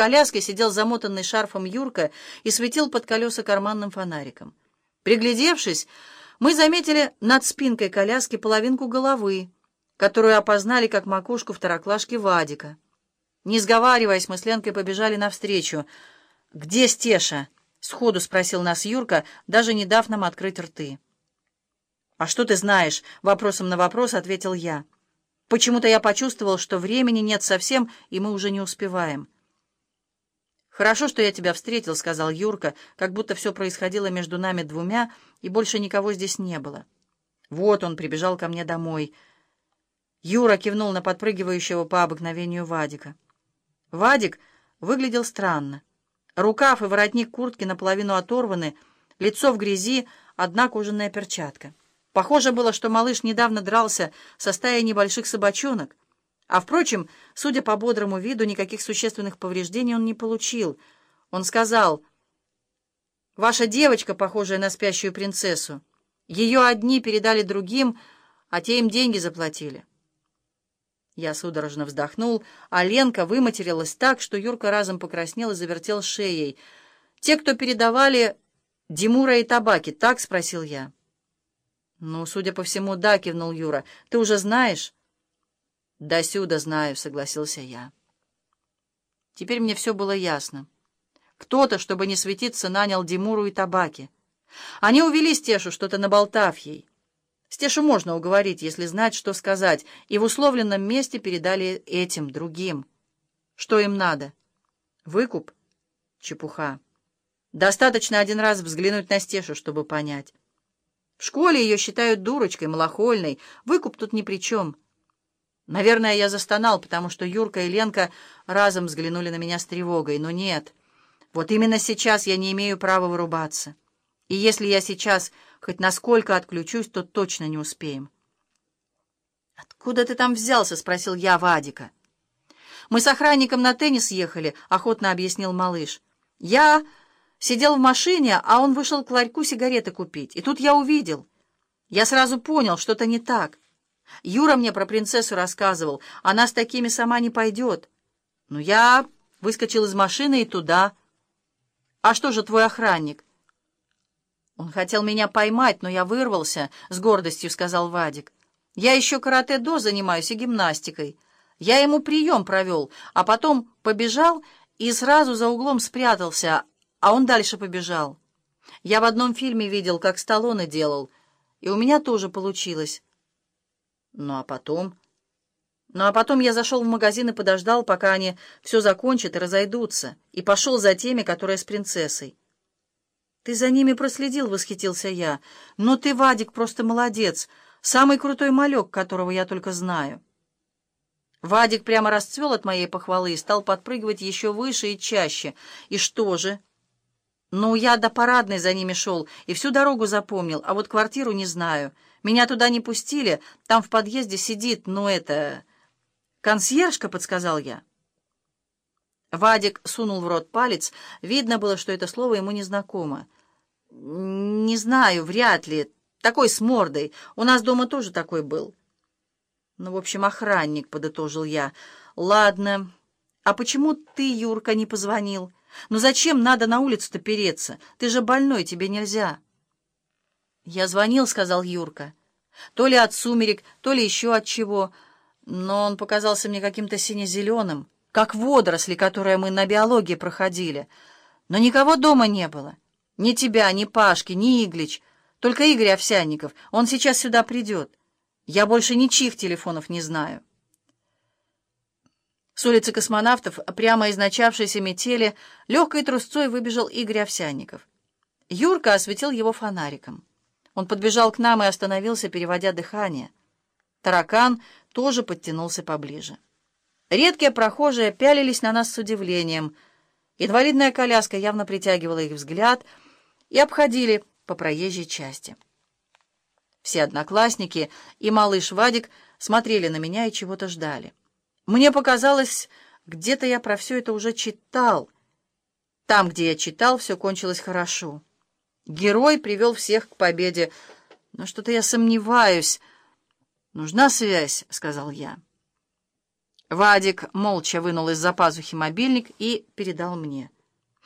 коляске сидел замотанный шарфом Юрка и светил под колеса карманным фонариком. Приглядевшись, мы заметили над спинкой коляски половинку головы, которую опознали как макушку второклашки Вадика. Не сговариваясь, мы с Ленкой побежали навстречу. «Где Стеша?» — сходу спросил нас Юрка, даже не дав нам открыть рты. «А что ты знаешь?» — вопросом на вопрос ответил я. «Почему-то я почувствовал, что времени нет совсем, и мы уже не успеваем». «Хорошо, что я тебя встретил», — сказал Юрка, как будто все происходило между нами двумя, и больше никого здесь не было. Вот он прибежал ко мне домой. Юра кивнул на подпрыгивающего по обыкновению Вадика. Вадик выглядел странно. Рукав и воротник куртки наполовину оторваны, лицо в грязи, одна кожаная перчатка. Похоже было, что малыш недавно дрался со стаей небольших собачонок. А, впрочем, судя по бодрому виду, никаких существенных повреждений он не получил. Он сказал, «Ваша девочка, похожая на спящую принцессу, ее одни передали другим, а те им деньги заплатили». Я судорожно вздохнул, а Ленка выматерилась так, что Юрка разом покраснел и завертел шеей. «Те, кто передавали Димура и табаки, так?» — спросил я. «Ну, судя по всему, да», — кивнул Юра. «Ты уже знаешь?» «Да сюда знаю», — согласился я. Теперь мне все было ясно. Кто-то, чтобы не светиться, нанял Димуру и табаки. Они увели Стешу, что-то наболтав ей. Стешу можно уговорить, если знать, что сказать, и в условленном месте передали этим, другим. Что им надо? Выкуп? Чепуха. Достаточно один раз взглянуть на Стешу, чтобы понять. В школе ее считают дурочкой, малохольной. Выкуп тут ни при чем. Наверное, я застонал, потому что Юрка и Ленка разом взглянули на меня с тревогой. Но нет, вот именно сейчас я не имею права вырубаться. И если я сейчас хоть насколько отключусь, то точно не успеем. «Откуда ты там взялся?» — спросил я Вадика. «Мы с охранником на теннис ехали», — охотно объяснил малыш. «Я...» Сидел в машине, а он вышел к ларьку сигареты купить. И тут я увидел. Я сразу понял, что-то не так. Юра мне про принцессу рассказывал. Она с такими сама не пойдет. Ну, я выскочил из машины и туда. А что же твой охранник? Он хотел меня поймать, но я вырвался, — с гордостью сказал Вадик. Я еще карате-до занимаюсь и гимнастикой. Я ему прием провел, а потом побежал и сразу за углом спрятался, а он дальше побежал. Я в одном фильме видел, как Сталлоне делал, и у меня тоже получилось. Ну а потом... Ну а потом я зашел в магазин и подождал, пока они все закончат и разойдутся, и пошел за теми, которые с принцессой. «Ты за ними проследил», — восхитился я. «Но ты, Вадик, просто молодец, самый крутой малек, которого я только знаю». Вадик прямо расцвел от моей похвалы и стал подпрыгивать еще выше и чаще. «И что же?» «Ну, я до парадной за ними шел и всю дорогу запомнил, а вот квартиру не знаю. Меня туда не пустили, там в подъезде сидит, ну, это...» «Консьержка», — подсказал я. Вадик сунул в рот палец. Видно было, что это слово ему незнакомо. «Не знаю, вряд ли. Такой с мордой. У нас дома тоже такой был». «Ну, в общем, охранник», — подытожил я. «Ладно. А почему ты, Юрка, не позвонил?» «Ну зачем надо на улицу-то переться? Ты же больной, тебе нельзя». «Я звонил», — сказал Юрка. «То ли от сумерек, то ли еще от чего. Но он показался мне каким-то сине-зеленым, как водоросли, которые мы на биологии проходили. Но никого дома не было. Ни тебя, ни Пашки, ни Иглич. Только Игорь Овсянников. Он сейчас сюда придет. Я больше ничьих телефонов не знаю». С улицы космонавтов, прямо из начавшейся метели, легкой трусцой выбежал Игорь Овсянников. Юрка осветил его фонариком. Он подбежал к нам и остановился, переводя дыхание. Таракан тоже подтянулся поближе. Редкие прохожие пялились на нас с удивлением. Инвалидная коляска явно притягивала их взгляд и обходили по проезжей части. Все одноклассники и малыш Вадик смотрели на меня и чего-то ждали. Мне показалось, где-то я про все это уже читал. Там, где я читал, все кончилось хорошо. Герой привел всех к победе. Но что-то я сомневаюсь. «Нужна связь», — сказал я. Вадик молча вынул из-за пазухи мобильник и передал мне.